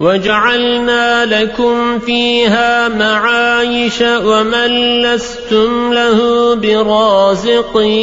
وَجَعَلْنَا لَكُمْ فِيهَا مَعَايِشَ وَمَن لَّسْتُمْ لَهُ بِرَازِقِينَ.